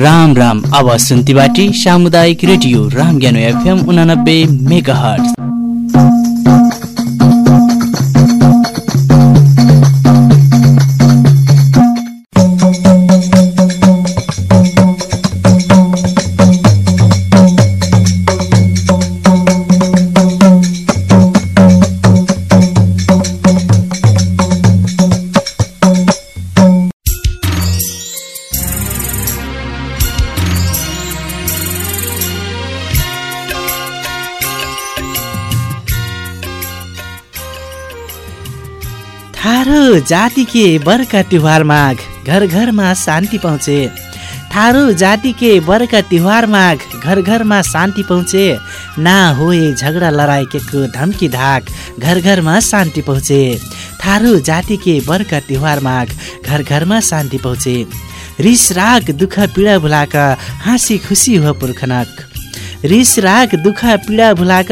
राम राम। अब सुन्ती बाटी सामुदायिक रेडियो राम ज्ञानो एफएम उनानब्बे मेगा हट जाति के बर्का तिहार माघ घर घरमा शान्ति पाउँछे थारू जाति के बर्का तिहार माघ घर घरमा शान्ति पहुँचे ना होए झगडा के धम्की धाक घर घरमा शान्ति पहुँचे थारू जाति के बर्का तिहार माघ घर घरमा शान्ति पहुँचे रिस राग दुःख पीडा भुलाका हाँसी खुसी हो पुर्खनक। रिस राग दुःख पीडा भुलाक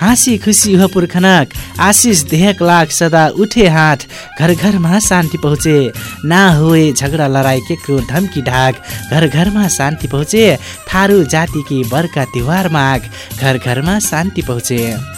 हाँसी खुसी हो पुर्खनक। आशिष देहक लाग सदा उठे हात घर घरमा शान्ति पहुँचे। ना होए झगडा लडाइ के क्रोध धम्की ढाक घर घरमा शान्ति पहुँचे। थारू जातिकी बर्का तिहार माघ घर घरमा शान्ति पहुँचे।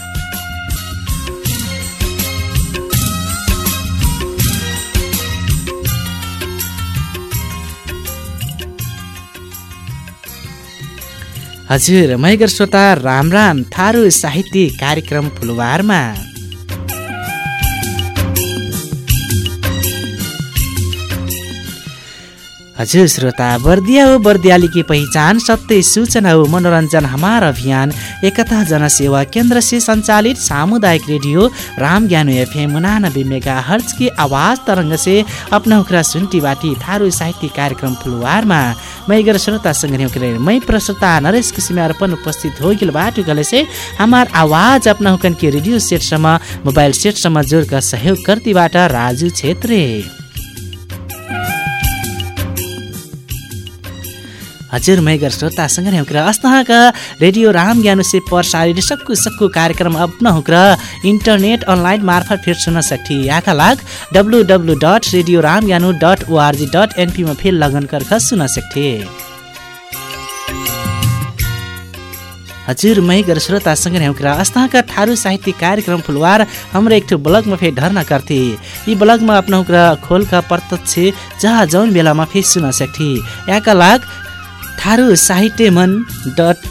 हजुर मैगर श्रोता राम राम थारू साहित्य कार्यक्रम फुलवारमा हजुर श्रोता बर्दिया हो बर्दियाली की पहिचान सत्य सूचना हो मनोरंजन हमार अभियान एकता जनसेवा केंद्र से संचालित सामुदायिक रेडियो राम ज्ञानो एफएम उनानबे मेगा हर्ज की आवाज तरंग से अपना उखरा सुन्टी बाटी थारू साहित्य कार्यक्रम फुलवारमा मैगर श्रोता संग्रह मै प्रश्रोता नरेश किसिम अर्पण उपस्थित हो गिल बाटो गले से हमार आवाज अपना हुकन के रेडियो सेटसम्म मोबाइल सेटसम्म जोड़का सहयोग कर्तीबाट राजु छेत्री। हजुर मैगर श्रोतासँग नै हुक्र अस्तहका रेडियो राम ज्ञानो से प्रसारित सक्कु सक्कु कार्यक्रम अपना हुक्र इन्टरनेट अनलाइन मार्फत फेर सुन्न सक्थि। यहाँका लाग डब्लु डब्लु डट रेडियो राम ज्ञानो डट ओआरजी डट एनपीमा फेर लगन कर सुन्न सक्थे। हजुर मै गर श्रोतासँग हुक्रा अस्ताका थारू साहित्य कार्यक्रम फुलवार हाम्रो एक ठो ब्लगमा फेरि ढर्ना गर्थे। यी ब्लगमा आफ्नो खोलका प्रत्यक्ष जहाँ जौन बेलामा फेरि सुन्न सक्थे। यहाँका लाग थारू साहित्य मन डट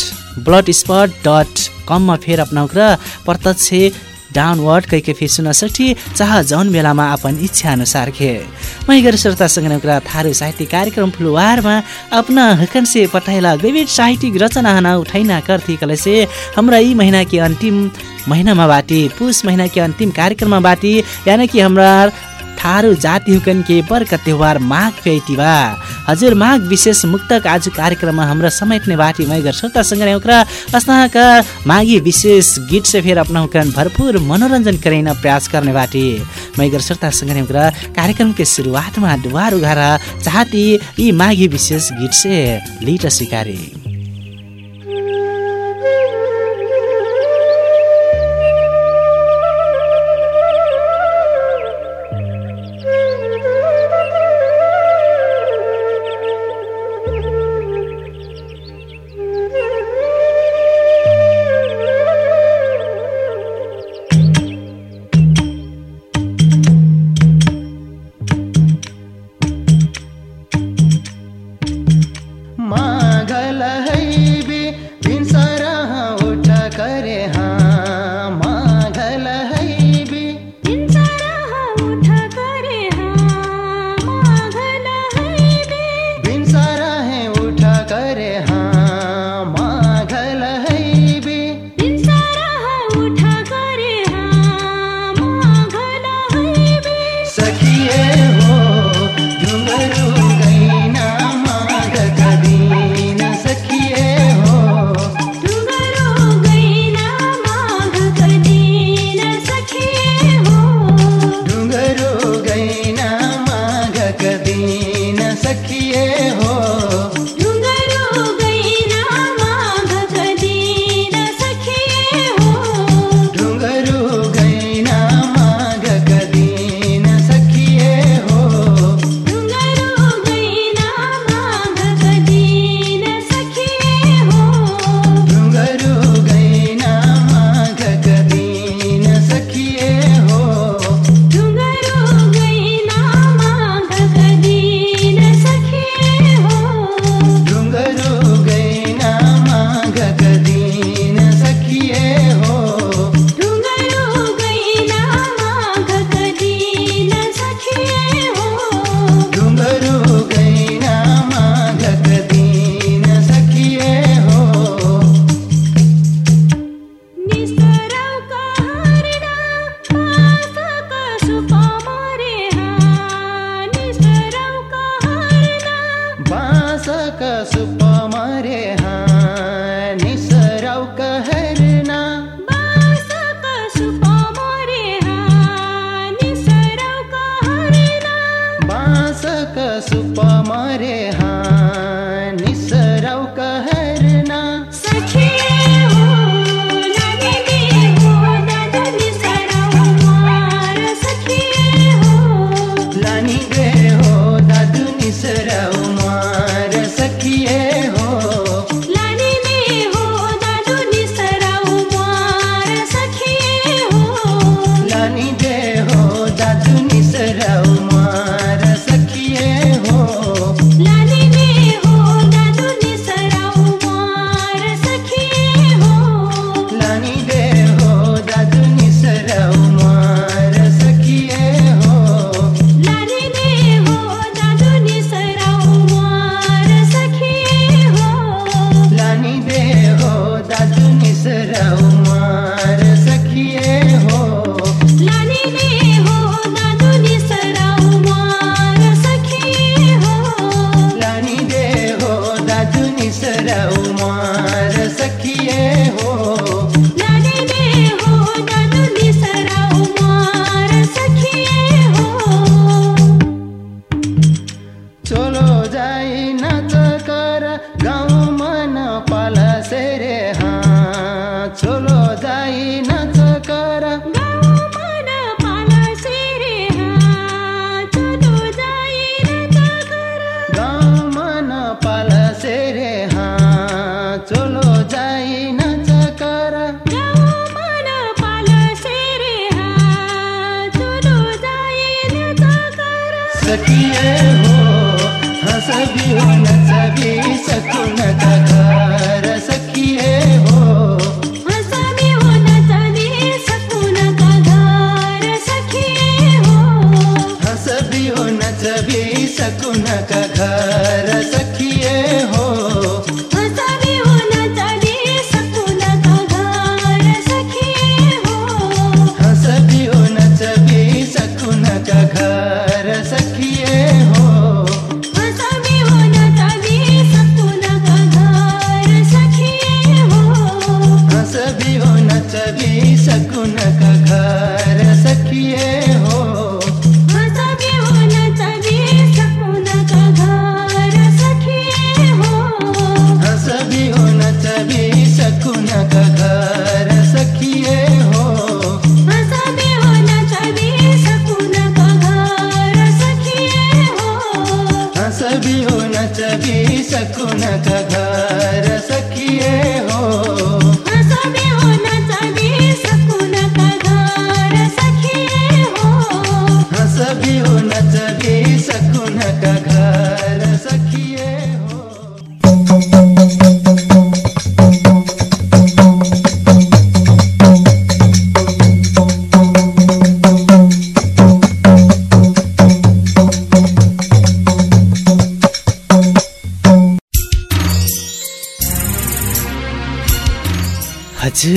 ब्लड स्पट डट कममा फेर अपनाउक र प्रत्यक्ष डाउनवर्ड कै के फेर सुन्न सक्थे चाह जौन बेलामा अपन इच्छा अनुसार खे मै गएर श्रोतासँग नौकरा थारू साहित्य कार्यक्रम फुलवारमा अपना हकन से पठाइला विविध साहित्यिक रचना हना उठाइना करती कले से हमरा यी महीना के अंतिम महीनामा बाटी पुष महीना के अंतिम कार्यक्रममा बाटी यानी कि हमरा थारू जाति हुकन के बर्क त्योहार माघ फेटिवा हजुर माघ विशेष मुक्तक आज कार्यक्रममा हाम्रो समेट्ने बाटी मैगर श्रोतासँग ओकरा अस्ताका माघी विशेष गीत से फेर अपना हुकन भरपूर मनोरंजन करेन प्रयास गर्ने बाटी मैगर श्रोतासँग ओकरा कार्यक्रम के शुरुआतमा डुवार उघारा चाहती यी माघी विशेष गीत से लिट सिकारी।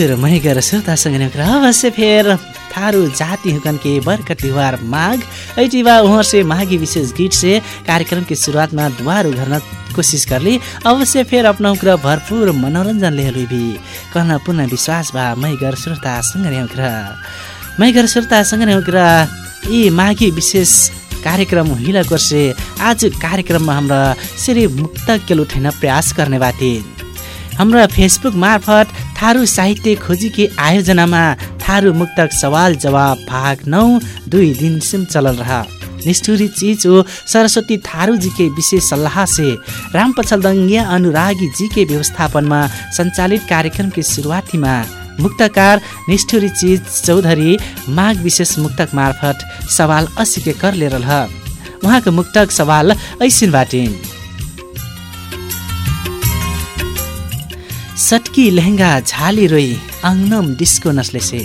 हजुर मै गएर श्रोतासँग नै कुरा अवश्य फेर थारू जाति हुकन के बर्क त्योहार माघ। ऐटिवा उहाँ से माघी विशेष गीत से कार्यक्रम की शुरुआत में द्वार उघर्न कोशिश करली अवश्य फेर अपना कुरा भरपूर मनोरंजन ले हलुई भी कहना पुनः विश्वास बा मै गएर श्रोतासँग नै कुरा मै गएर श्रोतासँग कुरा यी माघी विशेष कार्यक्रम हिला कोर्से आज कार्यक्रममा हाम्रा श्री मुक्त केलु प्रयास गर्ने बाटे हाम्रा फेसबुक मार्फत थारू साहित्य खोजीकी आयोजनामा थारू मुक्तक सवाल जवाब भाग नौ दुई दिनसम्म चलल रहा। निष्ठुरी चीज हो सरस्वती थारू विशेष सल्लाह से राम पछलदंगिया अनुरागी जी व्यवस्थापनमा सञ्चालित कार्यक्रम की शुरुआतीमा मुक्तकार निष्ठुरी चीज चौधरी माघ विशेष मुक्तक मार्फत सवाल अस्सी के कर ले रह उहाँको मुक्तक सवाल ऐसिन सटकी लहंगा झाली रोई आंगनम डिस्को नस्ले से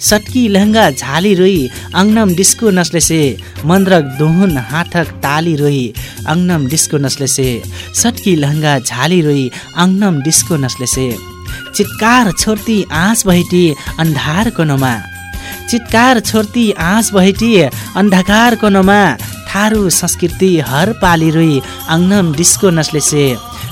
सटकी लहंगा झाली रोई आंगनम डिस्को नस्ले से मंद्रक दोहन हाथक ताली रोई आंगनम डिस्को नस्ले से सटकी लहंगा झाली रोई आंगनम डिस्को नस्ले से चित्कार छोड्ती आँस बहेटी अन्धार कोनोमा। चित्कार छोड्ती आँस बहेटी अन्धकार कोनोमा। थारू संस्कृति हर पाली रोई आंगनम डिस्को नस्ले से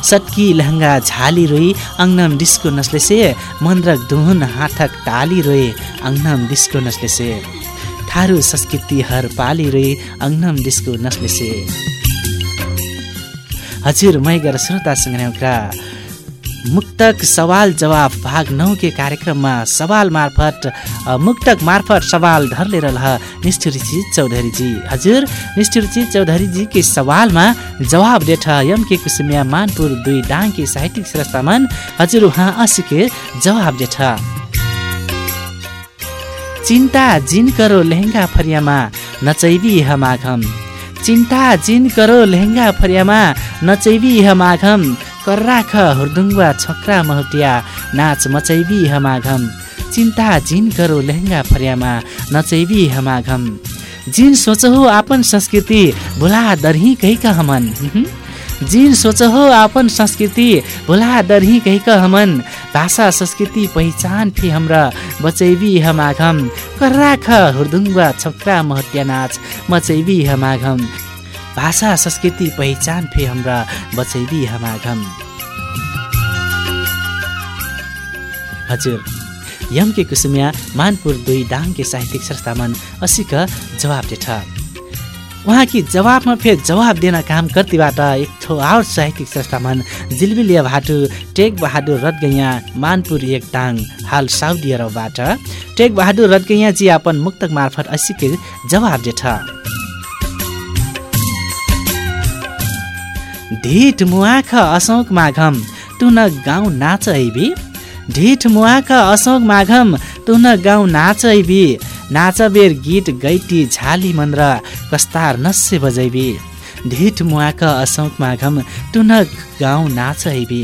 सटकी लहंगा झाली रोई अंगनम डिस्को नस्ले से मंद्रक दुहुन हाथक ताली रोए अंगनम डिस्को नस्ले से थारू संस्कृति हर पाली रोई अंगनम डिस्को नस्ले से हजुर मै गएर श्रोतासँग मुक्तक सवाल जवाब भाग नौ के कार्यक्रममा सवाल मार्फत मुक्तक मार्फत सवाल धर लिएर निष्ठुरी चौधरी जी हजुर निष्ठुरी चौधरी जी के सवालमा जवाब देठ यम के कुसुमिया मानपुर दुई डाङ के साहित्यिक संस्थामान। हजुर उहाँ असिके जवाब देठ चिन्ता जिन करो लेहेङ्गा फरियामा नचैबी ह माघम। चिन्ता जिन करो लेहेङ्गा फरियामा नचैबी ह माघम। कर्राख हुर्दुङ्गा छक्रा महटिया नाच मचैबी ह माघम चिन्ता जिन करो लेहेङ्गा फरियामा नचैबी ह माघम जिन सोचहो आपन संस्कृति भुला दरही कहिका हमन। जिन सोचहो आपन संस्कृति भुला दरही कहिका हमन। भाषा संस्कृति पहिचान फि हाम्रा बचैबी ह माघम कर्राख हुर्दुङ्गा छक्रा महत्या नाच मचैबी ह माघम भाषा संस्कृति पहिचान फे हाम्रा बचैबी ह माघम हजुर यम के कुसुमिया मानपुर दुई डाङ के साहित्यिक संस्थामन असिक जवाब देठ उहाँकी जवाबमा फेर जवाब दिन काम कर्तीबाट एक ठो और साहित्यिक संस्थामान जिलबिलिया भाटु टेक बहादुर रदगैया मानपुर एक डाङ हाल साउदी अरबबाट। टेक बहादुर रदगैया जी अपन मुक्तक मार्फत असिके जवाब देठ ढिट मुआख असौक माघम तुन गाउँ नाच ऐबी। ढिठ मुआख असौक माघम तुन गाउँ नाच ऐबी। नाचबेर गीत गैटी झाली मन र कस्तार नस्से बजैबी। ढिट मुहाक असौक माघम टुनक गाउँ नाच हैबी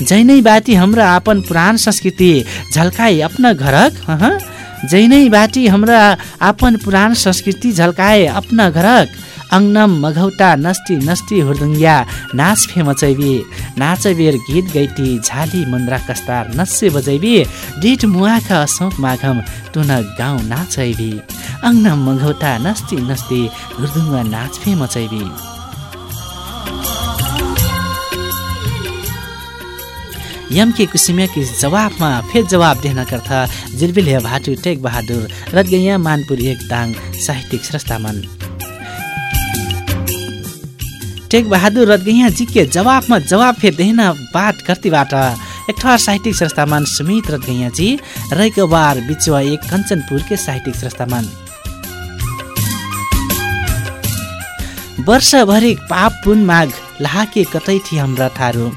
जैनै बाटी हाम्रो आपन पुराण संस्कृति झल्काए अपना घरक जैनै बाटी हाम्रा आपन पुराण संस्कृति झल्काए अपना घरक। अङ्नम मघौटा नस्टी नस्टी हुर्दुङ्गिया नाच फे मचैबी नाचबेर गीत गैटी झाली मुन्द्रा कस्तार नस्से बजैबी डिट मुहाका असौक माघम टुन गाउँ नाचैबी। अङ्नम मघौटा नस्टी नस्ती हुर्दुङ्गा नाच फे मचैबी। यमके कुसिमिया की जवाबमा फेर जवाब देन कर्थ जिरबिल भाटु टेक बहादुर रदगैया मानपुर एक दाङ साहित्यिक स्रष्टामन। टेक बहादुर रदगैया जी के जवाबमा जवाब फेर देहन बात कर्तीबाट एक ठहर साहित्यिक संस्थामान सुमित रदगैया जी रहेको बार बिचुवा एक कञ्चनपुर के साहित्यिक संस्थामान। वर्षभरि पाप पुन माघ लाहाके कतै थी हाम्रा थारू।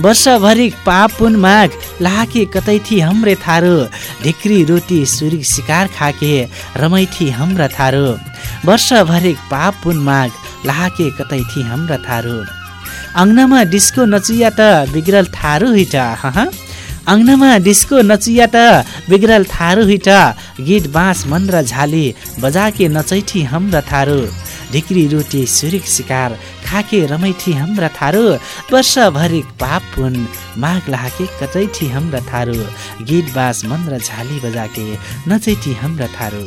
वर्षभरि पाप पुन माघ लाहाके कतै थी हाम्रे थारू। ढिक्री रोटी सुरी शिकार खाके रमै थी हाम्रा थारू। वर्षभरि पाप पुन माघ लाहाके कतै थी हाम्रा थारू। अङ्गनामा डिस्को नचिया त बिग्रल थारू हिट हँ अङ्गनामा डिस्को नचिया त बिग्रल थारू हिट गीत बाँस मन र झाली बजाके नचैठी हाम्रा थारू। ढिक्री रोटी सुरिक शिकार खाके रमैठी हाम्रा थारू। वर्षभरि पाप पुन माघ लाके कतैठी हाम्रा थारू। गीत बास मन र झाली बजाके नचैठी हाम्रा थारू।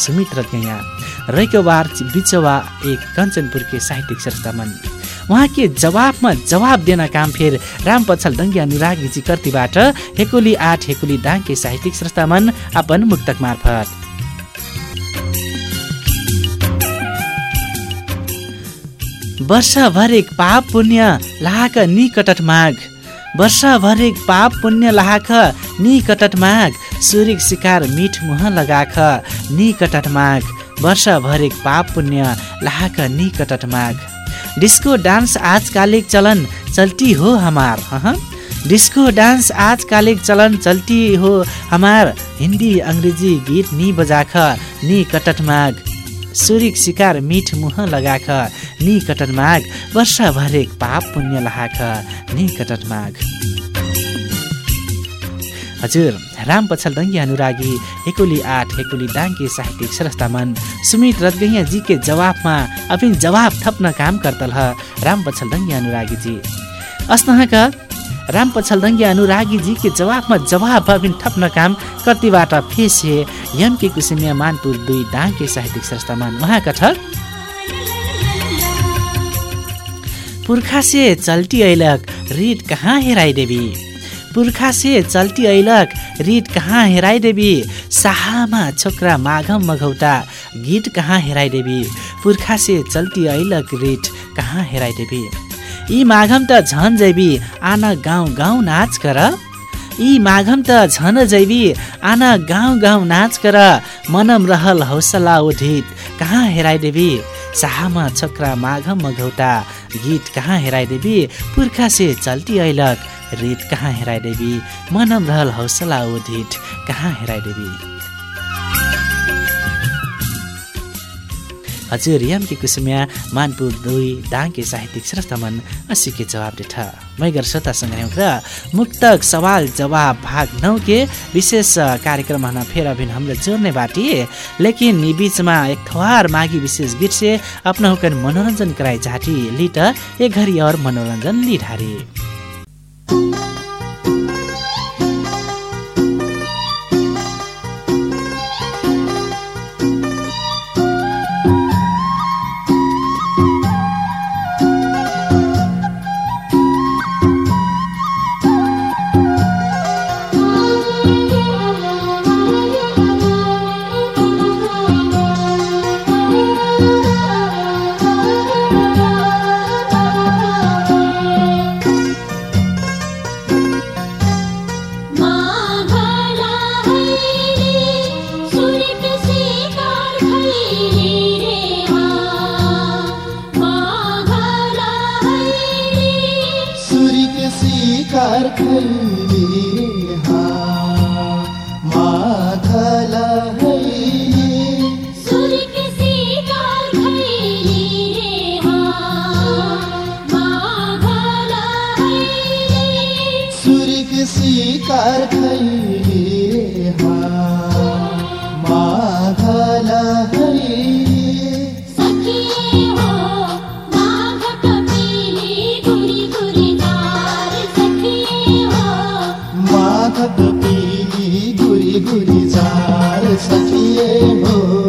सुमित रत्गैया रहेको बार बिचवा एक कञ्चनपुरके साहित्यिक संस्थामन उहाँके जवाबमा जवाब दिन काम फेर राम पछल डङ्गिया अनुरागीजी कर्तीबाट हेकोली आठ हेकोली दाङके साहित्यिक संस्थामन अपन मुक्तक मार्फत। वर्षभरिक पाप पुण्य लाहाक निकटट माघ वर्षभरिक पाप पुण्य लाहाक निकटट माघ सुरिक शिकार मिठ मुह लगाख निकटट माघ वर्षभरिक पाप पुण्य लाहाक निकटट माघ डिस्को डान्स आजकालिक चलन चल्ती हो हमार डिस्को डान्स आजकालिक चलन चल्ती हो हमार। हिन्दी अङ्ग्रेजी गीत नि बजाख नि कटट माघ सुरिक शिकार मिठ मुह लगाख नि कटट माघ वर्षभरिक पाप पुण्य लहाख नि कटट हजुर राम पछल डङ्गी अनुरागी हेकुली आठ हेकुली डाङ्गे साहित्यिक सरस्तामन सुमित रदगैया जी के जवाबमा अपिन जवाब थप्न काम करतल राम पछल डङ्गी अनुरागी जी अस्नहका राम पछलदङ्गी अनुरागी जी के जवाबमा जवाब अबिन थप्न काम कतिबाट फेसे यम के कुसुमिया मानपुर दुई डाङ्के साहित्यिक संस्थामान उहाँका ठग पुर्खा से चल्टी ऐलक रीत कहाँ हेराइ देवी पुर्खा से चल्टी ऐलक। रीत कहाँ हेराइ देवी? साहामा छोक्रा माघम मघौटा गीत कहाँ हेराइ देवी? पुर्खा से चल्टी ऐलक रीत कहाँ हेराइ देवी? यी माघम त झन जैबी आना गाउँ गाउँ नाच कर यी माघम त झन जैबी आना गाउँ गाउँ नाच कर मनम रहल हौसला उठित कहाँ हेराइदेवी साहामा छक्रा माघम मघौटा गीत कहाँ हेराइदेवी पुर्खा से चल्ती ऐलक रीत कहाँ हेराइदेवी मनम रहल हौसला उठित कहाँ हेराइदेवी हजुर यामकी कुसुमिया मानपुर दुई दाङके साहित्यिक श्रेष्ठमन असीके जवाब देठ। मैगर श्रोतासँग र मुक्तक सवाल जवाब भाग नौ के विशेष कार्यक्रम हन फेर अभिन हाम्रो जोड्ने बाटी। लेकिन यी बीचमा एक ठवार मागी विशेष गीत से अपना हुकन मनोरंजन कराई झाटी लिट एक घड़ी और मनोरंजन ली सखिए हो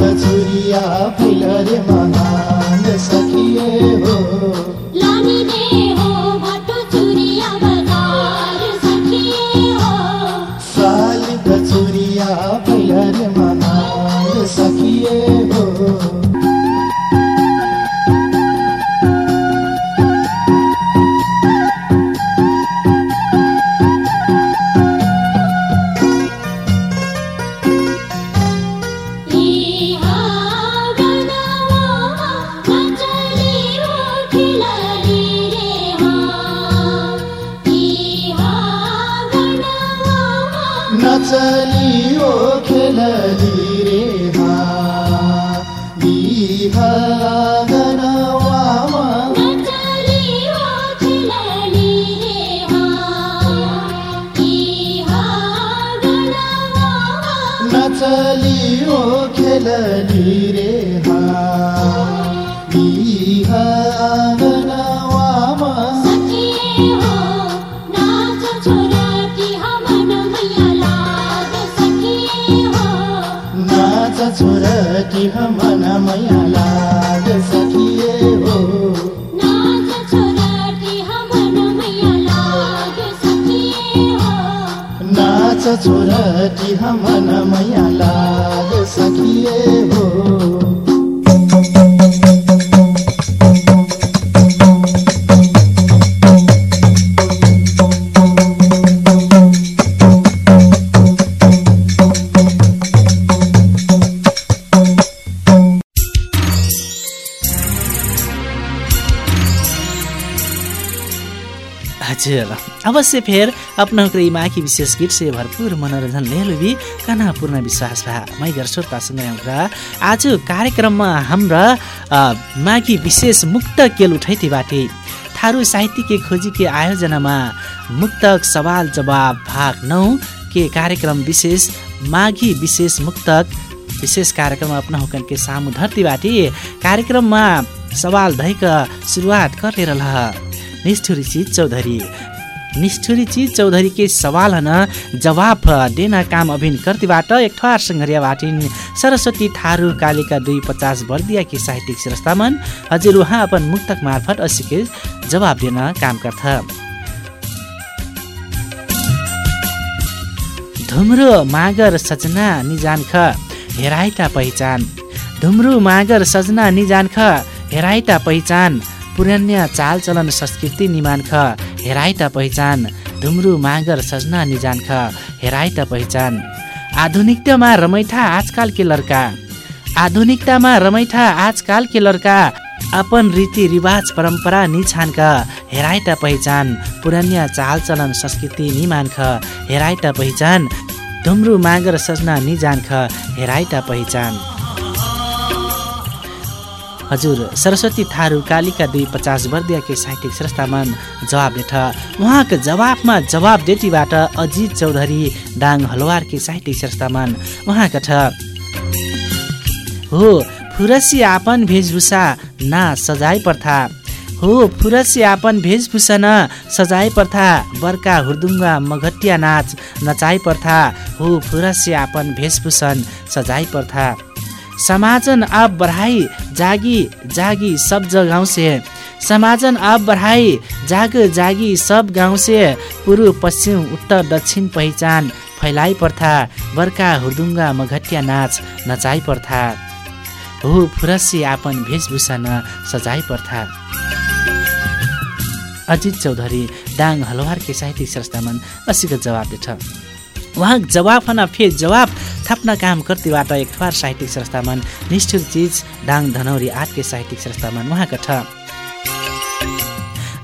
प्जुरिया भिल छोरा तिहा मन नमया लाग सकिए हो। हजुर अवश्य फेर आफ्नो माखी विशेष गीत से भरपूर मनोरञ्जन लुबी कहाँ पूर्ण विश्वास भा। मैगर श्रोतासँग एउटा आज कार्यक्रममा हाम्रा माघी विशेष मुक्त केल उठाइथे बाटे। थारू साहित्यिक खोजीकी आयोजनामा मुक्तक सवाल जवाब भाग नौ के कार्यक्रम विशेष माघी विशेष मुक्तक विशेष कार्यक्रम आफ्नो हुकन के सामु धरतीबाट कार्यक्रममा सवाल धैक सुरुवात गरेर ल निष्ठुरी चीज चौधरी। निष्ठुरी चीज चौधरी के सवाल हन जवाब देना काम अभिन कर्तीबाट एक ठवार सङ्घरिया बाटिन। सरस्वती थारू कालिका दुई पचास बर्दिया की साहित्यिक श्रेष्ठामन हजुर उहाँ अपन मुक्तक मार्फत असिके जवाब दिन काम गर्छ धुम्रो मागर सजना निजानख हेराइता पहिचान। धुम्रो मागर सजना निजानख हेराइता पहिचान। पुरान्य चालचलन संस्कृति निमानख हेराइता पहिचान। धुम्रो मागर सजना निजानख हेराइता पहिचान। आधुनिकतामा रमैठा आजकाल के लड्का। आधुनिकतामा रमैठा आजकाल के लड्का। अपन रीतिरिवाज परम्परा निछानका हेराइता पहिचान। पुरान्य चालचलन संस्कृति निमानख हेराइता पहिचान। धुम्रो मागर सजना निजानख हेराइता पहिचान। हजुर सरस्वती थारू कालिका दुई पचास वर्दिया के साहित्यिक संस्थामान जवाब देठ उहाँको जवाबमा जवाब देटीबाट अजित चौधरी दाङ हलवार साहित्यिक संस्थामान उहाँका छ हो फुरसी आपन वेशभूषा ना सजाय प्रथा। हो फुरसी आपन वेशभूषा न सजाय प्रथा। बर्का हुर्दुङ्गा मघटिया नाच नचाइ प्रथा। हो फुरसी आपन वेशभूषण सजाय प्रथा। समाजन आप बढ़ाई जागी जागी सब जगाओं से समाजन आप बढ़ाई जाग जागी सब गाउँ से पूर्व पश्चिम उत्तर दक्षिण पहिचान फैलाई प्रथा। बर्का हुर्दुङ्गा मघटिया नाच नचाइ प्रथा। हो फुरसी आपन वेशभूषा न सजाइ प्रथा। अजित चौधरी दाङ हलवारके साहित्यिक संस्थामन असीको जवाब देछ। उहाँ जवाब हन फेर जवाब थप्न काम कर्तीबाट एक ठवार साहित्यिक संस्थामन निष्ठुर चिज डाङ धनौरी आठके साहित्यिक संस्थामन उहाँका छ।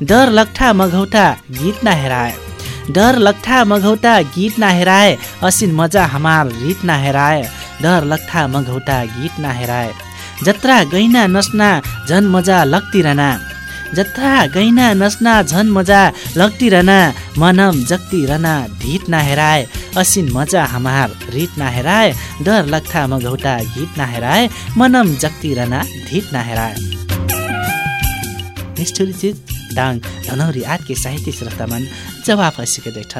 डर लट्ठा मघौटा गीत ना हेराए। डर लट्ठा मघौटा गीत ना हेराए। असिन मजा हमार रीत ना हेराए। डर लट्ठा मघौटा गीत ना हेराए। जत्रा गैना नस्ना झन मजा लग्तिरहना जत्रा गैना नस्ना झन मजा लग्तिरहना मनम जग्तिरहना ढिट ना हेराए असिन मजा हमार रीत ना हेराए डर लग्ठा मघौटा गीत ना हेराए मनम जग्तिरहना ढिट ना हेराए निष्ठुरी चिज दाङ धनौरी आदके साहित्य श्रद्धामान जवाब हँसिके दैठ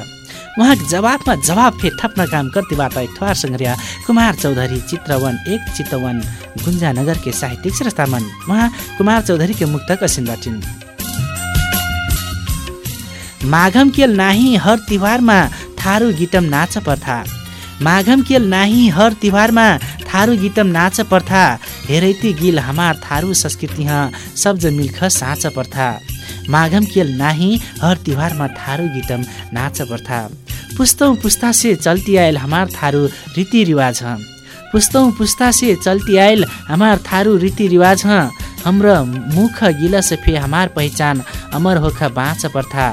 उहाँको जवाबमा जवाब फेर थप्न काम कर्तीबाट एक ठवार सङ्ग्रिया कुमार चौधरी चित्रवन एक चितवन गुन्जा नगरके साहित्यिक श्रद्धामान उहाँ कुमार चौधरीके मुक्त कसिनबाटिन् माघम केल नाही हर तिहारमा थारू गीतम नाच प्रथा। माघम केल नाही हर तिहारमा थारू गीतम नाच प्रथा। हेरैती गिल हमार थारू संस्कृति शब्द मिल्ख साँच प्रथा। माघम केल नाही हर तिहारमा थारू गीतम नाच प्रथा पुस्तौँ पुस्ता से चल्ती आयल हमार थारू रीतिरिवाज। ह पुस्तौँ पुस्ता से चल्ती आयल हमार थारू रीतिरिवाज। ह हाम्रो मुख गिलस फे हमार पहिचान अमर होख बाँच प्रथा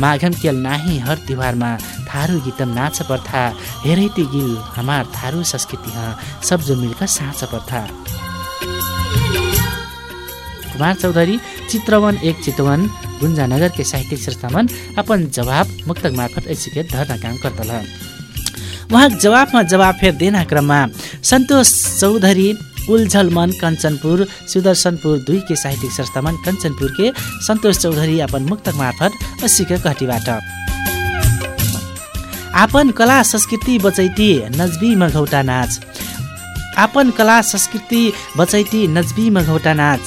माघम केल नाही हर तिहारमा थारू गीतम नाच प्रथा हेरैती गिल हमार थारू संस्कृति ह सब जो मिल्क साँच प्रथा कुमार चौधरी चित्रवन एक चितवन गुन्जानगरके साहित्यिक संस्थामन अपन जवाब मुक्तक मार्फत ऐसिके धर्ना काम गर्दल उहाँ जवाबमा जवाब फेर देना क्रममा सन्तोष चौधरी उल्झल मन कञ्चनपुर सुदर्शनपुर दुईके साहित्यिक संस्थामन कञ्चनपुरके सन्तोष चौधरी अपन मुक्तक मार्फत असीका कहटीबाट। आपन कला संस्कृति बचैती नजबी मघौटा नाच। आपन कला संस्कृति बचैती नजबी मघौटा नाच।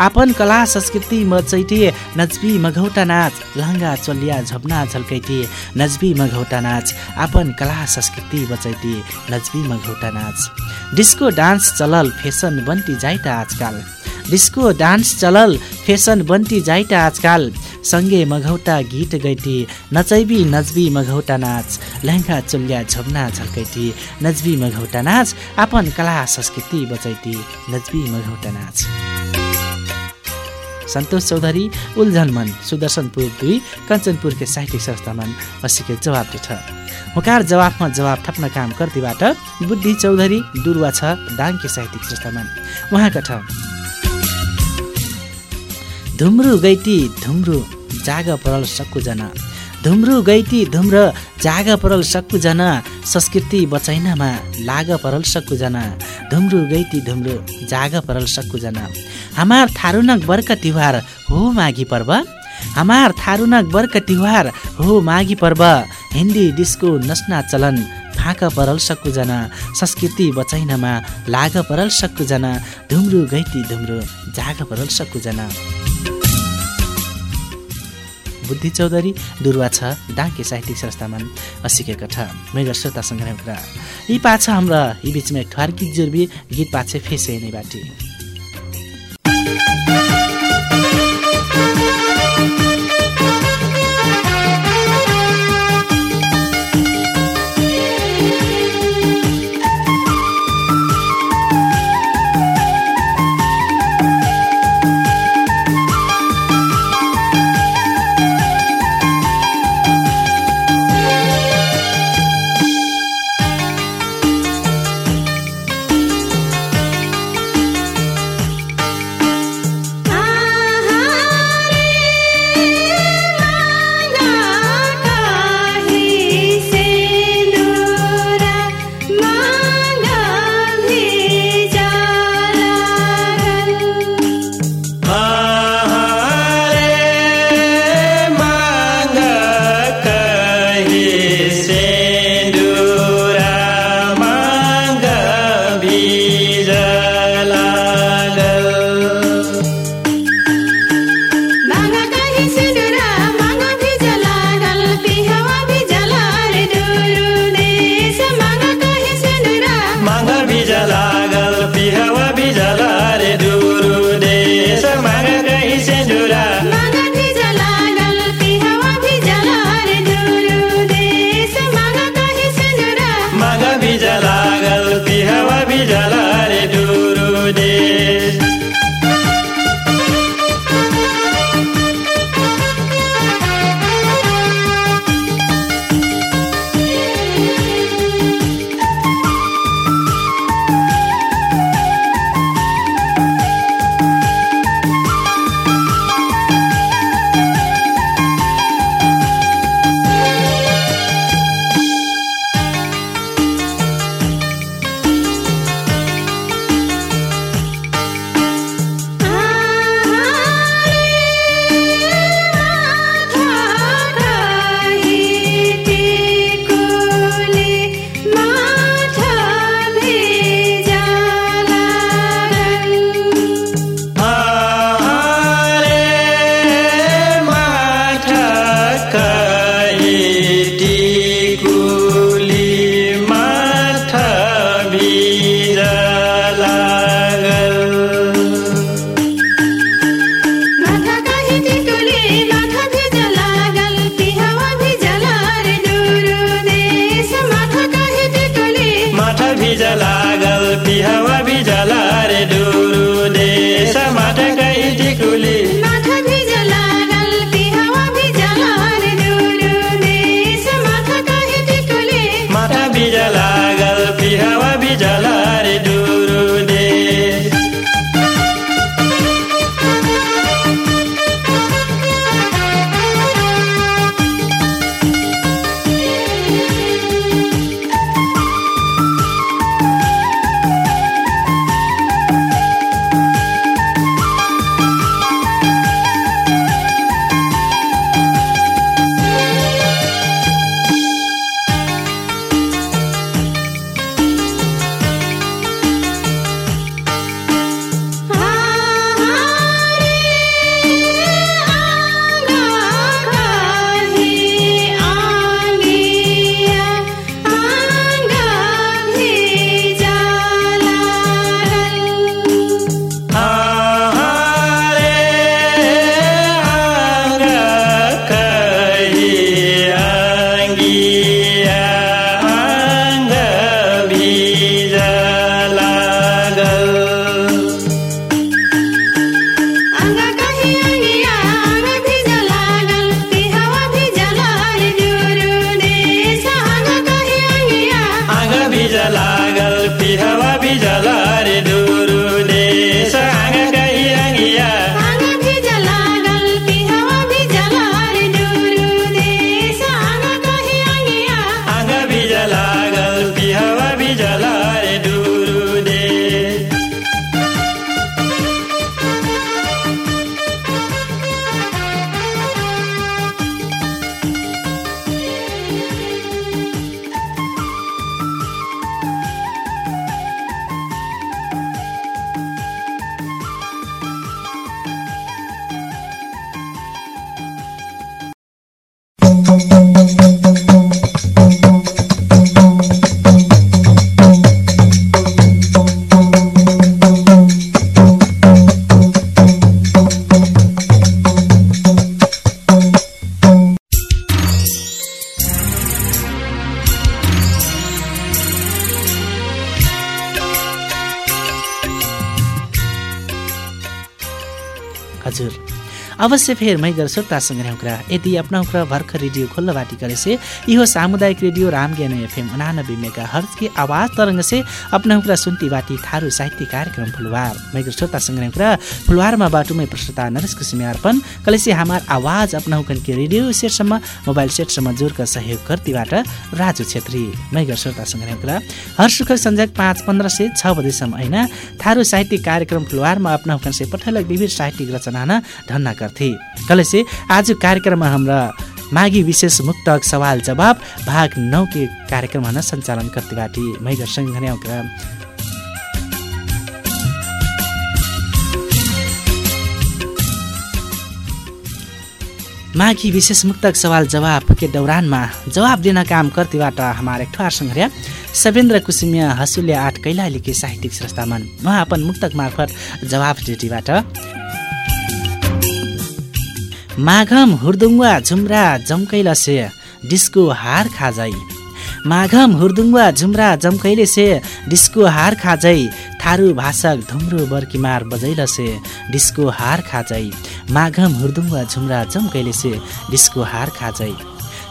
आपन कला संस्कृति बचैती नजबी मघौटा नाच लहङ्गा चोलिया झपना झल्कैती नजबी मघौटा नाच आपन कला संस्कृति बचैती नजबी मघौटा नाच। डिस्को डान्स चलल फेसन बन्टी जाइता आजकाल। डिस्को डान्स चलल फेसन बन्टी जाइटा आजकाल। सँगै मघौटा गीत गैटी नचैबी नजबी मघौटा नाच लहङ्गा चोलिया झपना झल्कैटी नजबी मघौटा नाच आपन कला संस्कृति बचैती नजबी मघौटा नाच। सन्तोष चौधरी उल्झन मन सुदर्शनपुर दुई कञ्चनपुरके साहित्यिक संस्थामान असीके जवाब हुकार जवाफमा जवाब थप्न काम कर्तीबाट बुद्धि चौधरी दुर्वा छ दाङके साहित्यिक संस्थामान उहाँका छ धुम्रो गैती धुम्रो जाग परल सक्कुजना धुम्रो गैती धुम्रो जाग परल सक्कुजना संस्कृति बचाइनमा लाग परल सक्कुजना धुम्रो गैती धुम्रो जाग परल सक्कुजना हमार थारुनक बर्क तिहार हो माघी पर्व। हमार थारुनक बर्क तिहार हो माघी पर्व। हिन्दी डिस्को नस्ना चलन फाँका परल सक्कुजना संस्कृति बचाइनमा लाग परल सक्कुजना धुम्रो गैती धुम्रो जाग परल सक्कुजना बुद्धि चौधरी दुर्वा छ डाङ्के साहित्यिक संस्थामा असिकेका छ। मेगा श्रोता कुरा। यी पाछ हाम्रा यी बिचमा एक गीत जुर्बी बाटी। अवश्य फेर मै गर श्रोतासँग रहुँक्रा यदि अपना हुक्रा भर्खर रेडियो खोल्न बाटी करे से इहो सामुदायिक रेडियो राम ज्ञान एफएम उनानब्बे मेगा हर्ज के आवाज तरंग से अपना हुक्रा सुनती बाटी थारू साहित्य कार्यक्रम फुलवार। मै गर श्रोतासँग रहुँक्रा फुलवारमा बाटुमै प्रस्तुता नरेश कुसुमी अर्पण। कलेसे हमार आवाज अपना हुकन के रेडियो सेटसम्म मोबाइल सेटसम्म जोरका सहयोग गर्तीबाट राजु छेत्री। मै गर श्रोतासँग रहुँक्रा हर सुख संजक पाँच पन्ध्र से छ बजेसम्म ऐना। थारू साहित्यिक कार्यक्रम फुलवारमा अपना हुकन से पठलक विविध साहित्यिक रचना धन्ना गर्थे कलेसे आज कार्यक्रममा हाम्रा माघी विशेष मुक्तक सवाल जवाब भाग नौ के कार्यक्रम हन सञ्चालन कर्तीबाटी मैगर सङ्घने माघी विशेष मुक्तक सवाल जवाब के दौरानमा जवाब दिन काम कर्तीबाट हमारे ठुवार सङ्घर्या सवेन्द्र कुसुमिया हसुल्य आठ कैलालीकी साहित्यिक संस्थामान उहाँ अपन मुक्तक मार्फत जवाब ड्युटीबाट माघम हुर्दुङ्वा झुम्रा जम्कैला से डिस्को हार खाजै। माघम हुर्दुङ्वा झुम्रा जम्कैले से डिस्को हार खाजै। थारू भाषक धुम्रो बर्किमार बजैल से डिस्को हार खाजै। माघम हुर्दुङ्वा झुम्रा जम्कैले से डिस्को हार खाजै।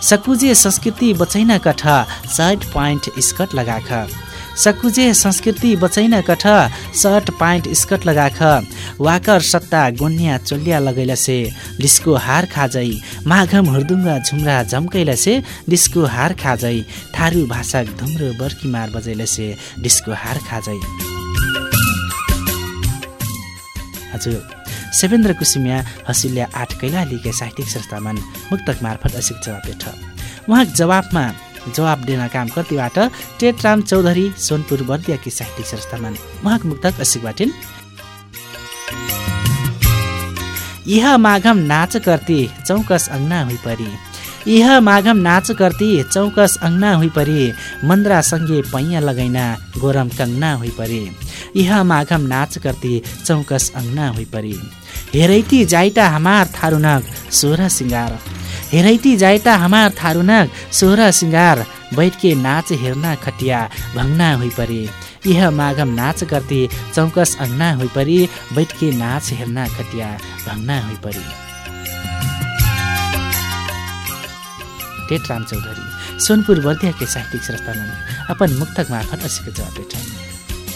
सकुजे संस्कृति बचैन कठ सर्ट प्वाइन्ट स्कर्ट लगाख। सकुजे संस्कृति बचैन कठ सर्ट प्यान्ट स्कर्ट लगाख। वाकर सत्ता गोन्या चोलिया लगैला से डिस्को हार खाजै। माघम हुर्दुङ्गा झुम्रा झम्कैला से डिस्को हार खाजै। थारू भाषा धुम्रो बर्कीमार बजैला से डिस्को हार खाजै। हजुर सेवेन्द्र कुसुमिया हसिल्या आठ कैलालीका साहित्यिक संस्थामा मुक्तक मार्फत असिक जवाब भेट उहाँ जवाबमा जवाब दिन काम कर्तीबाट टेटराम चौधरी सोनपुर बर्दियाकी साहित्यिक संस्थामा उहाँको मुक्तक असिकबाटिन् यह माघम नाच कर्ती चौकस अङ्ना हुइ परी। यह माघम नाच कर्ती चौकस अङ्ना हुइ परी। मन्द्रा सँगे पैया लगैना गोरम कङ्ना हुइ परी। यह माघम नाच कर्ती चौकस अङ्ना हुइ परी। हेरैती जाइटा हमार थारुनग सोह्र सिङ्गार हेरैती जाइटा हमार थारुनग सोह्र सिङ्गार बैठके नाच हेर्न खटिया भङ्ना हुइ परी यह माघम नाच गर्थे चौकस अङ्ना हुइ परी बैठके नाच हेर्न खटिया भङ्ना हुइ परी टेटराम चौधरी सोनपुर बर्दियाकै साहित्यिक संस्थामा अपन मुक्तक मार्फत असीको जवाब भेट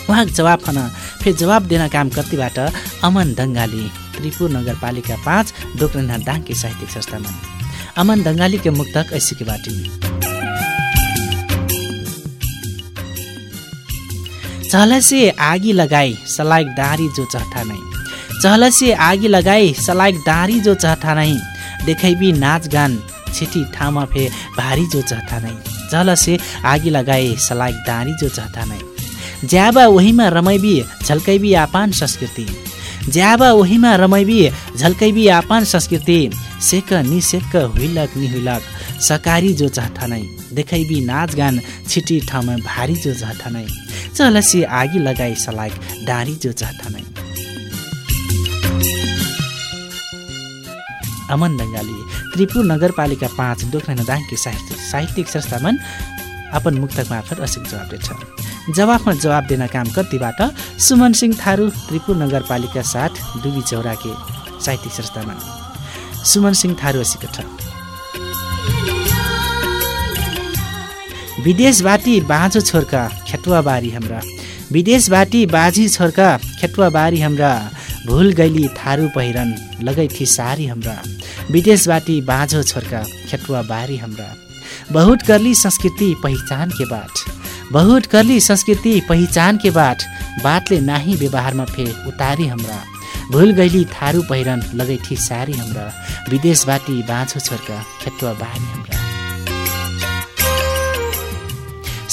उहाँको जवाब फन फेरि जवाब दिन काम कतिबाट अमन दङ्गाली त्रिपुर नगरपालिका पाँच डोक्रेना दाङके साहित्यिक संस्थामा अमन दङ्गालीके मुक्तक ऐसिके बाटी चहलसे आगी लगाई सलाइक दारी जो चहथा नै चहलसे आगी लगाई सलाइक दारी जो चहथा नै देखैबी नाच गान छिटी ठाउँमा फे भारी जो चहथा नै चहलसे आगी लगाई सलाइक दारी जो चहथा नै ज्याबा वहीमा रमैबी झल्कैबी आपान संस्कृति ज्याबा वहीमा रमैबी झल्कैबी आपान संस्कृति। सेक निसेक हुइलक निहुइलक सकारी जो चाहता नै देखैबी नाचगान छिटी ठाउँमा भारी जो चाहता नै चलसी आगी लगाई सलाइक डाँडी जो चाहता नै अमन दङ्गाली त्रिपुर नगरपालिका पाँच डोक्रा दाङकी साहित्य साहित्यिक संस्थामा अपन मुक्तक मार्फत असिक जवाब दिन्छ जवाफमा जवाब दिन काम कतिबाट सुमन सिंह थारू त्रिपुर नगरपालिका साथ डुबी चौराके साहित्यिक संस्थामा। सुमन सिंह थारू छ विदेशबाटी बाँझो छोर्का खेटुवा बारी हाम्रा। विदेशबाटी बाजी छोर्का खेटुवा बारी हाम्रा। भुल गैली थारू पहिरन लगै थी सारी हाम्रा। विदेशबाटी बाँझो छोर्का खेटुवा बारी हाम्रा। बहुत करली संस्कृति पहिचान के बाट। बहुत करली संस्कृति पहिचान के बाट बातले नाही व्यवहारमा फे उतारी हाम्रा। भुल गैली थारू पहिरन लगै थी सारी हाम्रा। विदेशबाटी बाँझो छोर्का खेतुवा बारी हाम्रा।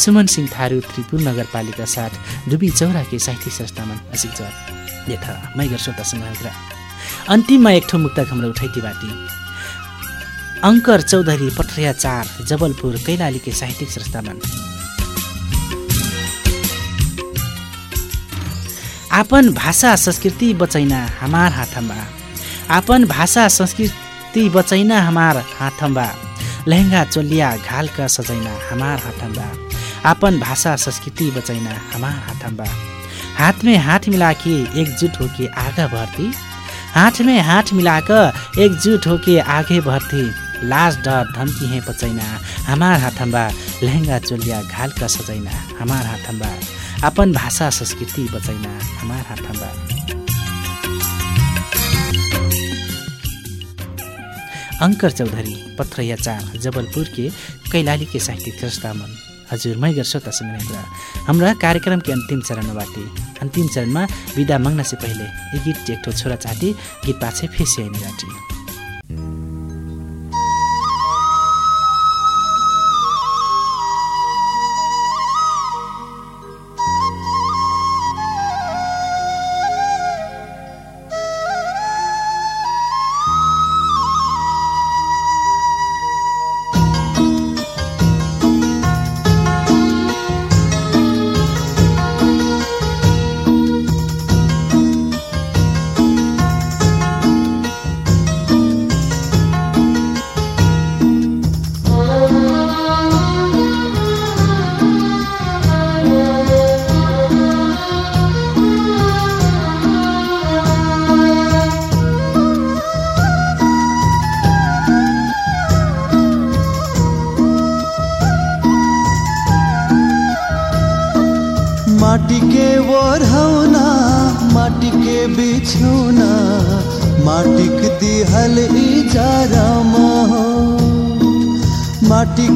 सुमन सिंह थारू त्रिपुर नगरपालिका साथ डुबी चौराके साहित्यिक संस्थामा असिक जवाब लेथा मैगर श्रोता सङ्ग्रह अन्तिममा एक ठो मुक्तक हाम्रो उठैती बाटी। अङ्कर चौधरी पटरिया चार जबलपुर कैलालीके साहित्यिक संस्थामा आपन भाषा संस्कृति बचैना हमार हाथमा आपन भाषा संस्कृति बचैना हमार हाथमा लहंगा चोलिया घालका सजैना हमार हाथमा आपन भाषा संस्कृति बचैना हमार हाथमा हाथ में हाथ मिला के एकजुट होके आगा बढ़ती। हाथ में हाथ मिलाकर एकजुट होके आगे बढ़ते। लाज डर धम्की है पचैना हमार हाथमा लहंगा चोलिया घालका सजैना हमार हाथमा अपन भाषा संस्कृति बचैना हमार हाथमा अंकर चौधरी पथरैया चार जबलपुर के कैलाली के साहित्यिक त्रस्तामन हजुर मै गर्छु तसँग कुरा हाम्रा कार्यक्रम के अन्तिम चरणमा बाटे अन्तिम चरणमा विदा माग्न से पहिले ये गीत एक ठो छोरा चाटी गीत पाछे फेसी आइने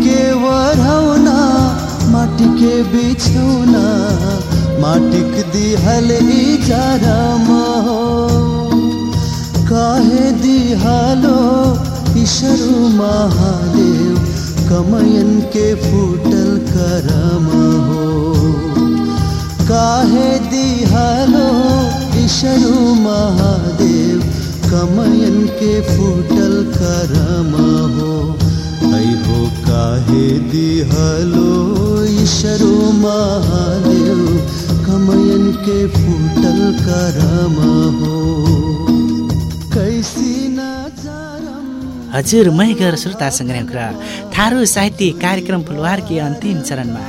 माटी के ओढ़ौना माटी के बिछौना माटिक दिहल इजारा हो काहे दिहालो ईश्वरु महादेव कमयन के फूटल करम हो काहे दिहालो ईश्वरु महादेव कमयन के फूटल करम हो ऐ महादेव कमयन के फूटल करम हो। कैसी हजुर मैगर श्रोतासँग नै कुरा। थारू साहित्य कार्यक्रम फुलवारकी अन्तिम चरणमा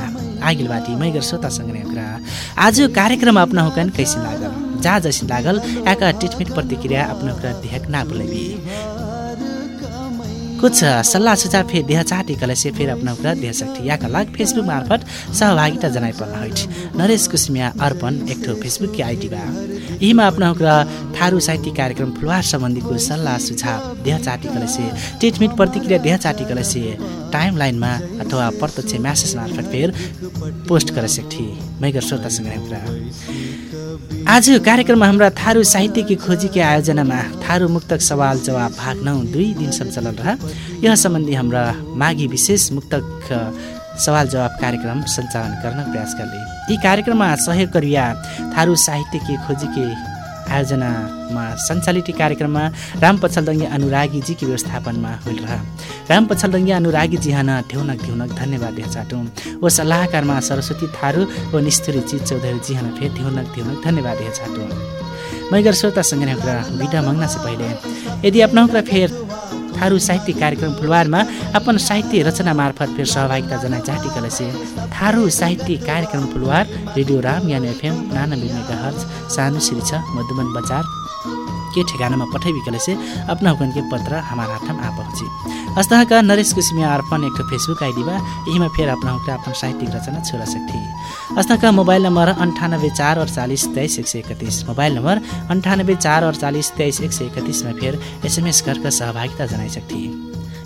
आगिल बाटी मैगर श्रोतासँग नै कुरा। आज कार्यक्रम अपना हुकन कैसे लागल? जा जैसे लागल याका टिटमिट प्रतिक्रिया कुरा देहक ना बुलैबी कुछ सल्लाह सुझाव फेर देह कले से फेर अपना कुरा देह सकती याका लाग फेसबुक मार्फत सहभागिता जनाइ पर्न होइट नरेश कुसमिया अर्पण एक ठो फेसबुक की आइडी बा यहीमा अपना कुरा थारू साहित्य कार्यक्रम फुलवार सम्बन्धीको सल्लाह सुझाव देह चाटी कले से ट्रिटमेन्ट प्रतिक्रिया देह चाटी कले से टाइम लाइनमा अथवा प्रत्यक्ष म्यासेज मार्फत फेर पोस्ट कर सकती मैगर श्रोतासँग कुरा। आज कार्यक्रममा हाम्रा थारू साहित्यकी खोजीकी आयोजनामा थारू मुक्तक सवाल जवाब भाग नौ दुई दिनसम्म चलल रह यह सम्बन्धी हाम्रा माघी विशेष मुक्तक सवाल जवाब कार्यक्रम सञ्चालन गर्न प्रयास गरे यी कार्यक्रममा सहयोग गरिया थारू साहित्यकी खोजीकी आयोजनामा सञ्चालित कार्यक्रममा राम पछलदङ्गे अनुरागीजीकी व्यवस्थापनमा होइल रह राम पछलदङ्गे अनुरागीजी हन ठेउनक ठेउनक धन्यवाद देह चाटौँ ओ सल्लाहकारमा सरस्वती थारू ओ चित चौधरीजी हन फेर ठेउनक ठेउनक धन्यवाद देह चाटौँ मैगर श्रोतासँग माग्न से पहिले। यदि कुरा फेर थारू साहित्य कार्यक्रम फुलवारमा अपन साहित्य रचना मार्फत फेर सहभागिता जनाइ चाहती कलसे। थारू साहित्य कार्यक्रम फुलवार रेडियो राम यान एफएम नानब्बे मेगा हर्ज सानो सिरी छ मधुबन बजार के ठेगानामा पठाइबी कलसे अपना के पत्र हमार हाथम आ पहुँची। नरेश कुसमिया अर्पण एक फेसबुक आईडी बा यहीमा फेर अपना हुकरा अपन साहित्यिक रचना छोड़ सकती अस्तः का मोबाइल नंबर अंठानब्बे चार अड़चालीस तेईस एक सय एकतिस। मोबाइल नंबर अंठानब्बे चार अड़चालीस तेईस एक सय एकतिसमा फेर एसएमएस गरेर सहभागिता जनाइ सकती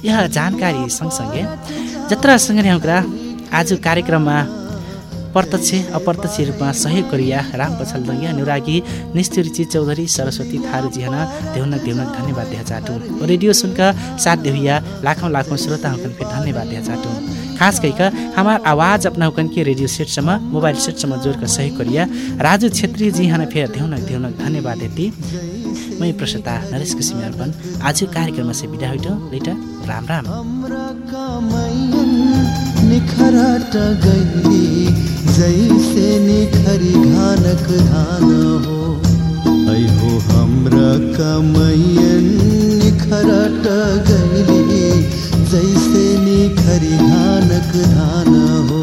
यह जानकारी सँगसँगै जत्रा सँगै हमरा आज कार्यक्रममा प्रत्यक्ष अप्रत्यक्ष रूपमा सहयोग गरिया राम पछल दङ्गिया अनुरागी निष्ठुरिची चौधरी सरस्वती थारूजी हन देउनक देउनक धन्यवाद दिया चाटु रेडियो सुनका साथ देहुया लाखौँ लाखौँ श्रोता हुकन फिर धन्यवाद दिया चाटु खास कहिका हमार आवाज अपना हुकन के रेडियो सेटसम्म मोबाइल सेटसम्म जोड़कर सहयोग गरिया राजु छेत्री जी हन फेर देउनक देउनक धन्यवाद देती। मै प्रसता नरेश अर्पण आज कार्यक्रममा से बिदा होइट राम राम। निखरट गई, जैसे निखरी घानक धान हो। ऐ हो हाम्रा कमैयन निखरट गई, जैसे निखरी घानक धान हो।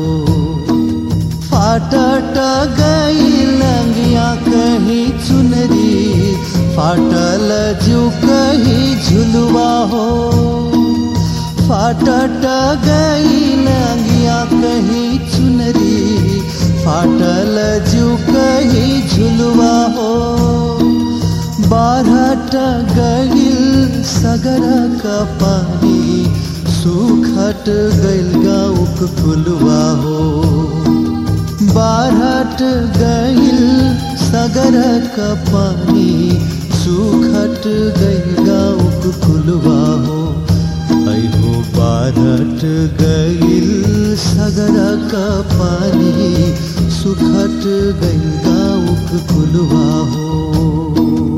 फाटट गई लंगिया कहीं चुनरी, फाटल जू कही झुलवा हो। फाटट गई लगिया कहीं चुनरी, फाटल जू कही झुलवा हो। बारहट गईल सगर का पानी, सुखट गईल गाँव फुलवा हो। बारहट गईल सगर का पानी, सुखट गईल गाँव फुलवा हो। बार्ट् गगरक पानी सुखट् गङ्गा हो।